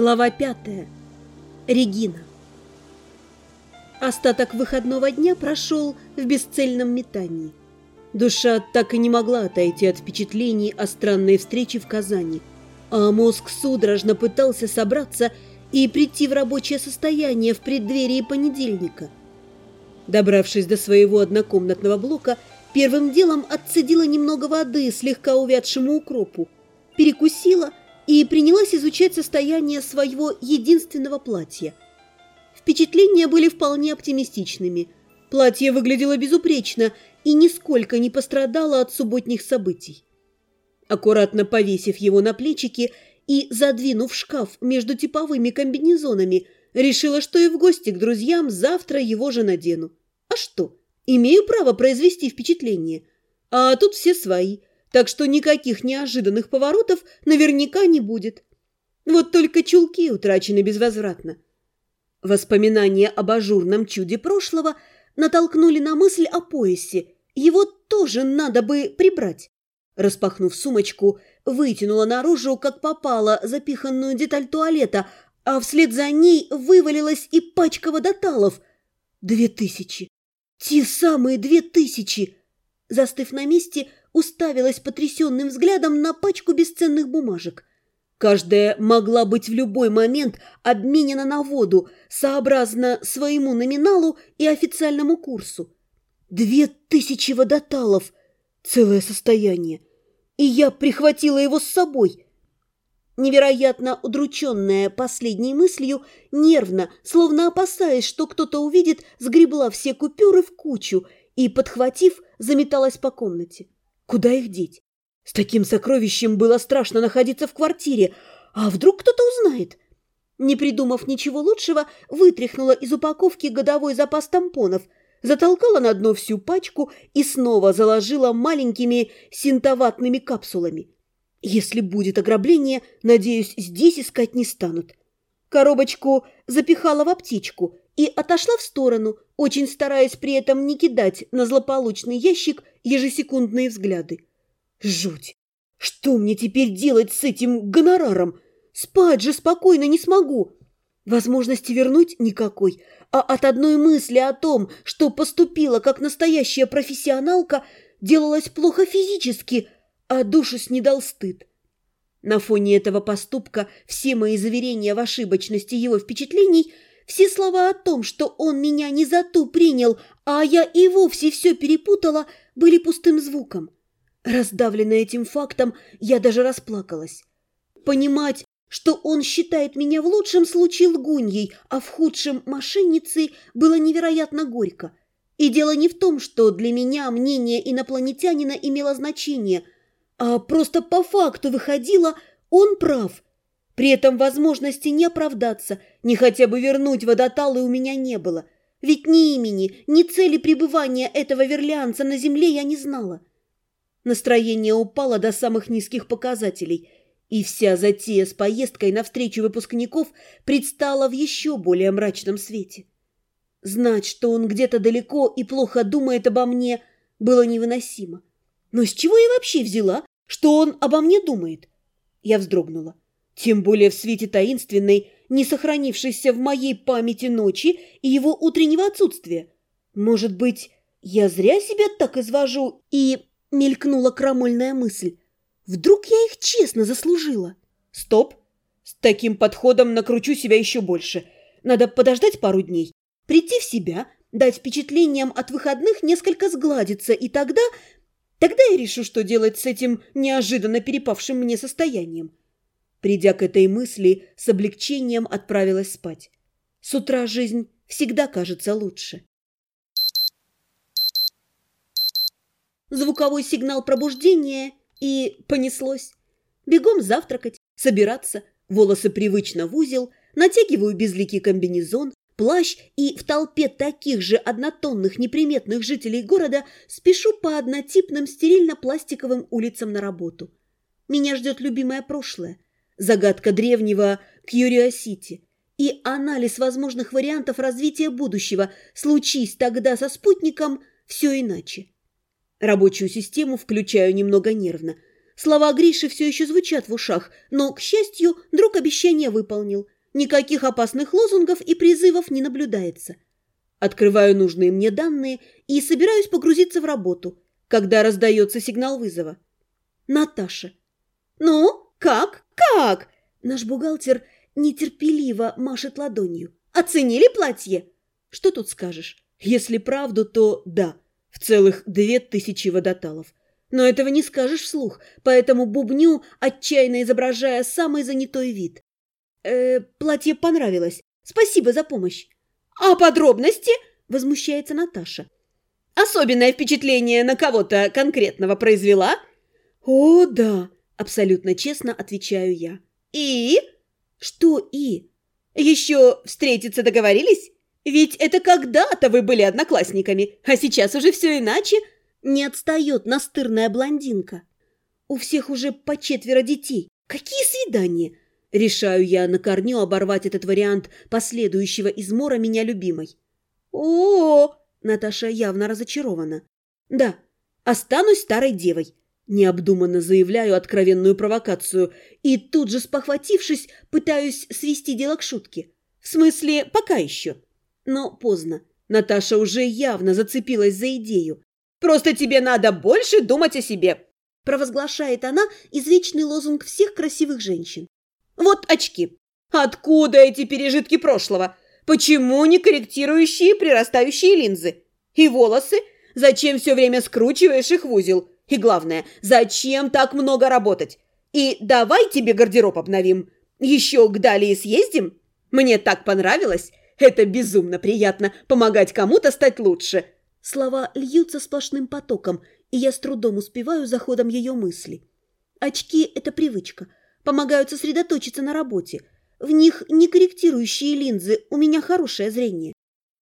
Глава пятая. Регина. Остаток выходного дня прошел в бесцельном метании. Душа так и не могла отойти от впечатлений о странной встрече в Казани, а мозг судорожно пытался собраться и прийти в рабочее состояние в преддверии понедельника. Добравшись до своего однокомнатного блока, первым делом отцедила немного воды слегка увядшему укропу, перекусила и принялась изучать состояние своего единственного платья. Впечатления были вполне оптимистичными. Платье выглядело безупречно и нисколько не пострадало от субботних событий. Аккуратно повесив его на плечики и задвинув шкаф между типовыми комбинезонами, решила, что и в гости к друзьям завтра его же надену. А что? Имею право произвести впечатление. А тут все свои – так что никаких неожиданных поворотов наверняка не будет. Вот только чулки утрачены безвозвратно. Воспоминания об ажурном чуде прошлого натолкнули на мысль о поясе. Его тоже надо бы прибрать. Распахнув сумочку, вытянула наружу, как попало, запиханную деталь туалета, а вслед за ней вывалилась и пачка водоталов. Две тысячи! Те самые две тысячи! Застыв на месте, уставилась потрясенным взглядом на пачку бесценных бумажек. Каждая могла быть в любой момент обменена на воду, сообразно своему номиналу и официальному курсу. Две тысячи водоталов! Целое состояние! И я прихватила его с собой. Невероятно удрученная последней мыслью, нервно, словно опасаясь, что кто-то увидит, сгребла все купюры в кучу и, подхватив, заметалась по комнате. Куда их деть? С таким сокровищем было страшно находиться в квартире. А вдруг кто-то узнает? Не придумав ничего лучшего, вытряхнула из упаковки годовой запас тампонов, затолкала на дно всю пачку и снова заложила маленькими синтоватными капсулами. Если будет ограбление, надеюсь, здесь искать не станут. Коробочку запихала в аптечку и отошла в сторону, очень стараясь при этом не кидать на злополучный ящик ежесекундные взгляды. Жуть! Что мне теперь делать с этим гонораром? Спать же спокойно не смогу. Возможности вернуть никакой, а от одной мысли о том, что поступила как настоящая профессионалка, делалось плохо физически, а душу снедал стыд. На фоне этого поступка все мои заверения в ошибочности его впечатлений – все слова о том, что он меня не за ту принял, а я и вовсе все перепутала, были пустым звуком. Раздавленная этим фактом, я даже расплакалась. Понимать, что он считает меня в лучшем случае лгуньей, а в худшем – мошенницей, было невероятно горько. И дело не в том, что для меня мнение инопланетянина имело значение, а просто по факту выходило, он прав – при этом возможности не оправдаться, ни хотя бы вернуть водоталы у меня не было. Ведь ни имени, ни цели пребывания этого верлианца на земле я не знала. Настроение упало до самых низких показателей, и вся затея с поездкой навстречу выпускников предстала в еще более мрачном свете. Знать, что он где-то далеко и плохо думает обо мне, было невыносимо. Но с чего я вообще взяла, что он обо мне думает? Я вздрогнула. Тем более в свете таинственной, не сохранившейся в моей памяти ночи и его утреннего отсутствия. Может быть, я зря себя так извожу и... Мелькнула крамольная мысль. Вдруг я их честно заслужила? Стоп! С таким подходом накручу себя еще больше. Надо подождать пару дней, прийти в себя, дать впечатлениям от выходных несколько сгладиться, и тогда... Тогда я решу, что делать с этим неожиданно перепавшим мне состоянием. Придя к этой мысли, с облегчением отправилась спать. С утра жизнь всегда кажется лучше. Звуковой сигнал пробуждения, и понеслось. Бегом завтракать, собираться, волосы привычно в узел, натягиваю безликий комбинезон, плащ и в толпе таких же однотонных неприметных жителей города спешу по однотипным стерильно-пластиковым улицам на работу. Меня ждет любимое прошлое – загадка древнего Кьюриосити и анализ возможных вариантов развития будущего, случись тогда со спутником, все иначе. Рабочую систему включаю немного нервно. Слова Гриши все еще звучат в ушах, но, к счастью, друг обещание выполнил. Никаких опасных лозунгов и призывов не наблюдается. Открываю нужные мне данные и собираюсь погрузиться в работу, когда раздается сигнал вызова. Наташа. «Ну, как? Как?» Наш бухгалтер нетерпеливо машет ладонью. «Оценили платье?» Что тут скажешь? Если правду, то да, в целых две тысячи водоталов. Но этого не скажешь вслух, поэтому бубню, отчаянно изображая самый занятой вид. Э, платье понравилось. Спасибо за помощь. А подробности? Возмущается Наташа. Особенное впечатление на кого-то конкретного произвела? О, да, абсолютно честно отвечаю я. И? Что и? Еще встретиться договорились? Ведь это когда-то вы были одноклассниками, а сейчас уже все иначе. Не отстает настырная блондинка. У всех уже по четверо детей. Какие свидания? Решаю я на корню оборвать этот вариант последующего измора меня любимой. О, -о, -о Наташа явно разочарована. Да, останусь старой девой. Необдуманно заявляю откровенную провокацию и тут же спохватившись, пытаюсь свести дело к шутке. В смысле, пока еще. Но поздно. Наташа уже явно зацепилась за идею. «Просто тебе надо больше думать о себе!» провозглашает она извечный лозунг всех красивых женщин. «Вот очки! Откуда эти пережитки прошлого? Почему не корректирующие прирастающие линзы? И волосы? Зачем все время скручиваешь их в узел? И главное, зачем так много работать? И давай тебе гардероб обновим. Еще к Далии съездим? Мне так понравилось. Это безумно приятно – помогать кому-то стать лучше. Слова льются сплошным потоком, и я с трудом успеваю за ходом ее мысли. Очки – это привычка, помогают сосредоточиться на работе. В них не корректирующие линзы, у меня хорошее зрение.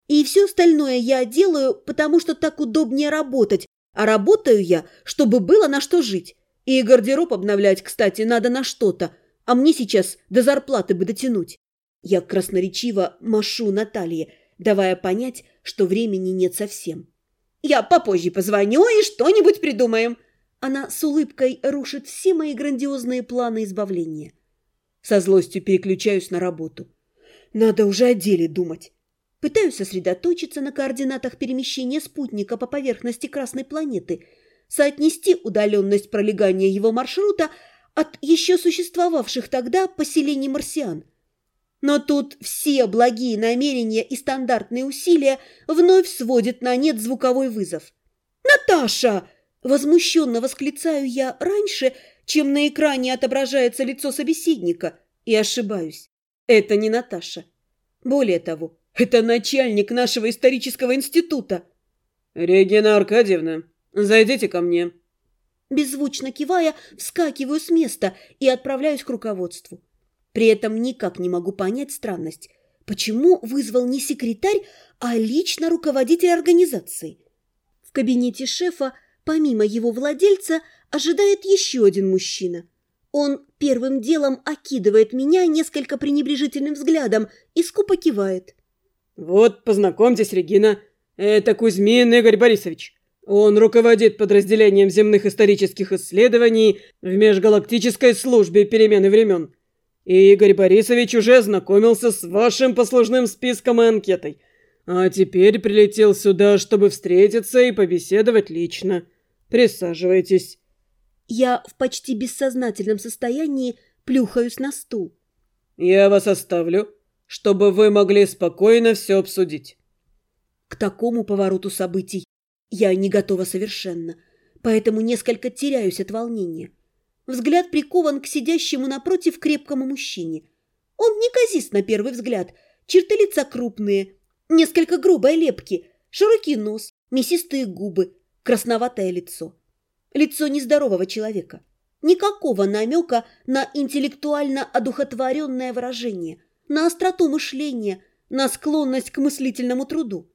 И все остальное я делаю, потому что так удобнее работать, а работаю я, чтобы было на что жить. И гардероб обновлять, кстати, надо на что-то, а мне сейчас до зарплаты бы дотянуть. Я красноречиво машу Наталье, давая понять, что времени нет совсем. «Я попозже позвоню и что-нибудь придумаем!» Она с улыбкой рушит все мои грандиозные планы избавления. Со злостью переключаюсь на работу. Надо уже о деле думать. Пытаюсь сосредоточиться на координатах перемещения спутника по поверхности Красной планеты, соотнести удаленность пролегания его маршрута от еще существовавших тогда поселений марсиан – но тут все благие намерения и стандартные усилия вновь сводят на нет звуковой вызов. «Наташа!» – возмущенно восклицаю я раньше, чем на экране отображается лицо собеседника, и ошибаюсь. Это не Наташа. Более того, это начальник нашего исторического института. «Регина Аркадьевна, зайдите ко мне». Беззвучно кивая, вскакиваю с места и отправляюсь к руководству. При этом никак не могу понять странность. Почему вызвал не секретарь, а лично руководитель организации? В кабинете шефа, помимо его владельца, ожидает еще один мужчина. Он первым делом окидывает меня несколько пренебрежительным взглядом и скупо кивает. «Вот, познакомьтесь, Регина. Это Кузьмин Игорь Борисович. Он руководит подразделением земных исторических исследований в межгалактической службе перемены времен. И Игорь Борисович уже ознакомился с вашим послужным списком и анкетой. А теперь прилетел сюда, чтобы встретиться и побеседовать лично. Присаживайтесь. Я в почти бессознательном состоянии плюхаюсь на стул. Я вас оставлю, чтобы вы могли спокойно все обсудить. К такому повороту событий я не готова совершенно, поэтому несколько теряюсь от волнения. Взгляд прикован к сидящему напротив крепкому мужчине. Он неказист на первый взгляд, черты лица крупные, несколько грубой лепки, широкий нос, мясистые губы, красноватое лицо. Лицо нездорового человека. Никакого намека на интеллектуально одухотворенное выражение, на остроту мышления, на склонность к мыслительному труду.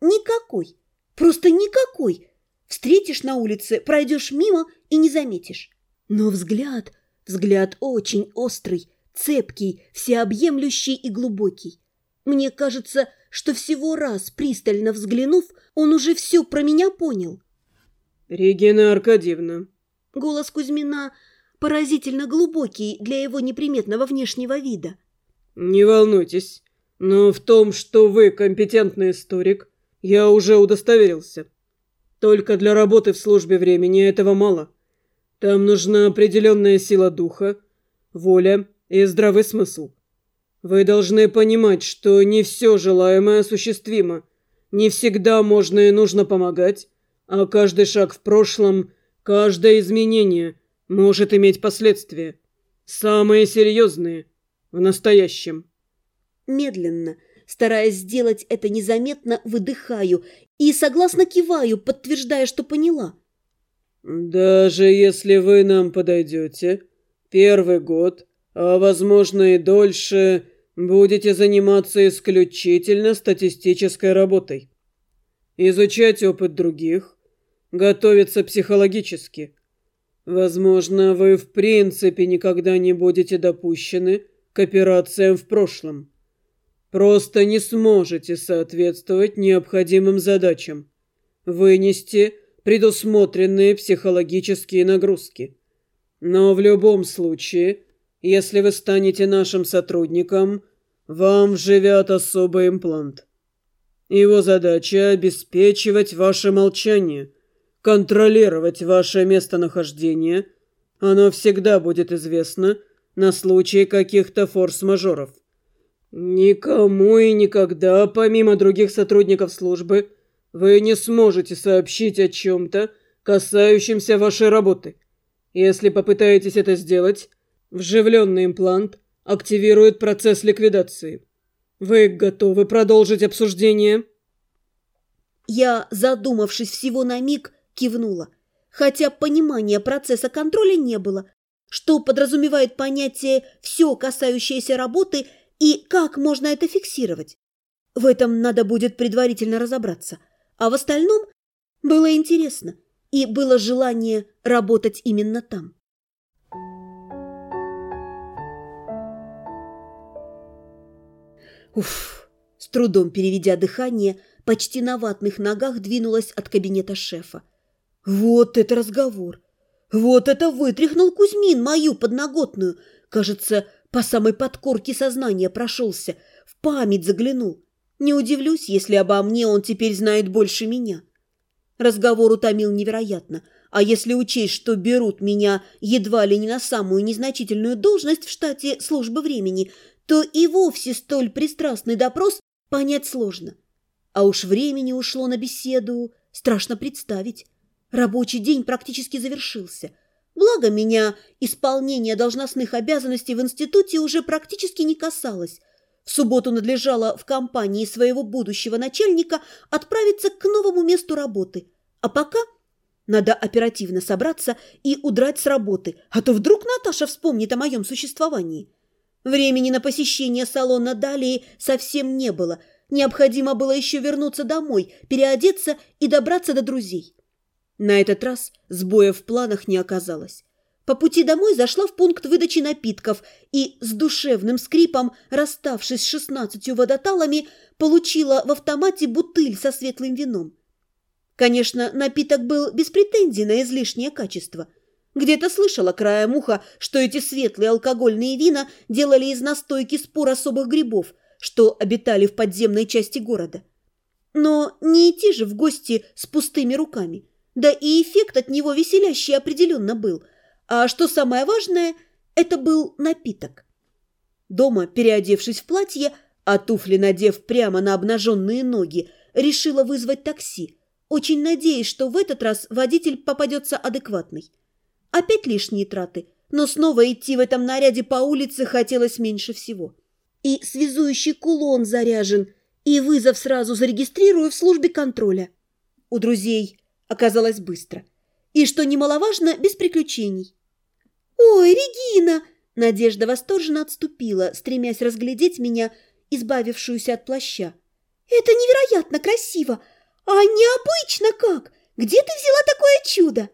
Никакой. Просто никакой. Встретишь на улице, пройдешь мимо и не заметишь. Но взгляд, взгляд очень острый, цепкий, всеобъемлющий и глубокий. Мне кажется, что всего раз, пристально взглянув, он уже все про меня понял. «Регина Аркадьевна, Голос Кузьмина поразительно глубокий для его неприметного внешнего вида. «Не волнуйтесь, но в том, что вы компетентный историк, я уже удостоверился. Только для работы в службе времени этого мало. Там нужна определенная сила духа, воля и здравый смысл. Вы должны понимать, что не все желаемое осуществимо. Не всегда можно и нужно помогать, а каждый шаг в прошлом, каждое изменение может иметь последствия. Самые серьезные в настоящем. Медленно, стараясь сделать это незаметно, выдыхаю и согласно киваю, подтверждая, что поняла. «Даже если вы нам подойдете, первый год, а возможно и дольше, будете заниматься исключительно статистической работой. Изучать опыт других, готовиться психологически. Возможно, вы в принципе никогда не будете допущены к операциям в прошлом. Просто не сможете соответствовать необходимым задачам. Вынести предусмотренные психологические нагрузки. Но в любом случае, если вы станете нашим сотрудником, вам вживят особый имплант. Его задача – обеспечивать ваше молчание, контролировать ваше местонахождение. Оно всегда будет известно на случай каких-то форс-мажоров. Никому и никогда, помимо других сотрудников службы, вы не сможете сообщить о чем-то, касающемся вашей работы. Если попытаетесь это сделать, вживленный имплант активирует процесс ликвидации. Вы готовы продолжить обсуждение? Я, задумавшись всего на миг, кивнула, хотя понимания процесса контроля не было, что подразумевает понятие «все, касающееся работы» и как можно это фиксировать. В этом надо будет предварительно разобраться. А в остальном было интересно и было желание работать именно там. Уф! С трудом переведя дыхание, почти на ватных ногах двинулась от кабинета шефа. Вот это разговор! Вот это вытряхнул Кузьмин мою подноготную! Кажется, по самой подкорке сознания прошелся, в память заглянул. Не удивлюсь, если обо мне он теперь знает больше меня. Разговор утомил невероятно, а если учесть, что берут меня едва ли не на самую незначительную должность в штате службы времени, то и вовсе столь пристрастный допрос понять сложно. А уж времени ушло на беседу, страшно представить. Рабочий день практически завершился. Благо меня исполнение должностных обязанностей в институте уже практически не касалось. В субботу надлежало в компании своего будущего начальника отправиться к новому месту работы. А пока надо оперативно собраться и удрать с работы, а то вдруг Наташа вспомнит о моем существовании. Времени на посещение салона далее совсем не было. Необходимо было еще вернуться домой, переодеться и добраться до друзей. На этот раз сбоя в планах не оказалось. По пути домой зашла в пункт выдачи напитков и с душевным скрипом, расставшись с шестнадцатью водоталами, получила в автомате бутыль со светлым вином. Конечно, напиток был без претензий на излишнее качество. Где-то слышала краем уха, что эти светлые алкогольные вина делали из настойки спор особых грибов, что обитали в подземной части города. Но не идти же в гости с пустыми руками. Да и эффект от него веселящий определенно был – а что самое важное, это был напиток. Дома, переодевшись в платье, а туфли надев прямо на обнаженные ноги, решила вызвать такси, очень надеясь, что в этот раз водитель попадется адекватный. Опять лишние траты, но снова идти в этом наряде по улице хотелось меньше всего. И связующий кулон заряжен, и вызов сразу зарегистрирую в службе контроля. У друзей оказалось быстро. И, что немаловажно, без приключений. «Ой, Регина!» Надежда восторженно отступила, стремясь разглядеть меня, избавившуюся от плаща. «Это невероятно красиво! А необычно как! Где ты взяла такое чудо?»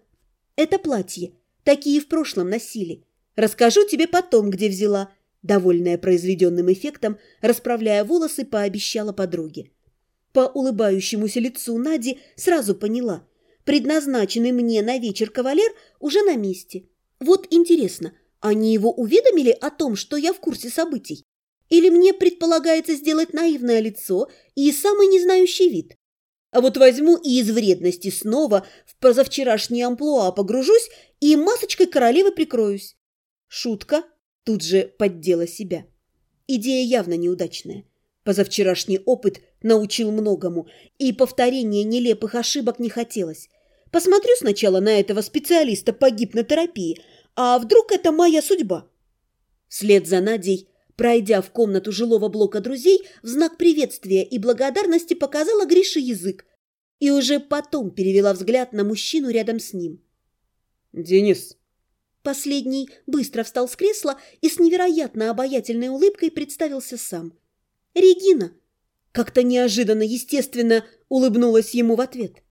«Это платье. Такие в прошлом носили. Расскажу тебе потом, где взяла». Довольная произведенным эффектом, расправляя волосы, пообещала подруге. По улыбающемуся лицу Нади сразу поняла. Предназначенный мне на вечер кавалер, уже на месте. Вот интересно, они его уведомили о том, что я в курсе событий? Или мне предполагается сделать наивное лицо и самый незнающий вид? А вот возьму и из вредности снова в позавчерашний амплуа погружусь и масочкой королевы прикроюсь. Шутка тут же поддела себя. Идея явно неудачная. Позавчерашний опыт научил многому, и повторения нелепых ошибок не хотелось. Посмотрю сначала на этого специалиста по гипнотерапии, а вдруг это моя судьба? Вслед за Надей, пройдя в комнату жилого блока друзей, в знак приветствия и благодарности показала Грише язык и уже потом перевела взгляд на мужчину рядом с ним. «Денис!» Последний быстро встал с кресла и с невероятно обаятельной улыбкой представился сам. «Регина!» Как-то неожиданно, естественно, улыбнулась ему в ответ.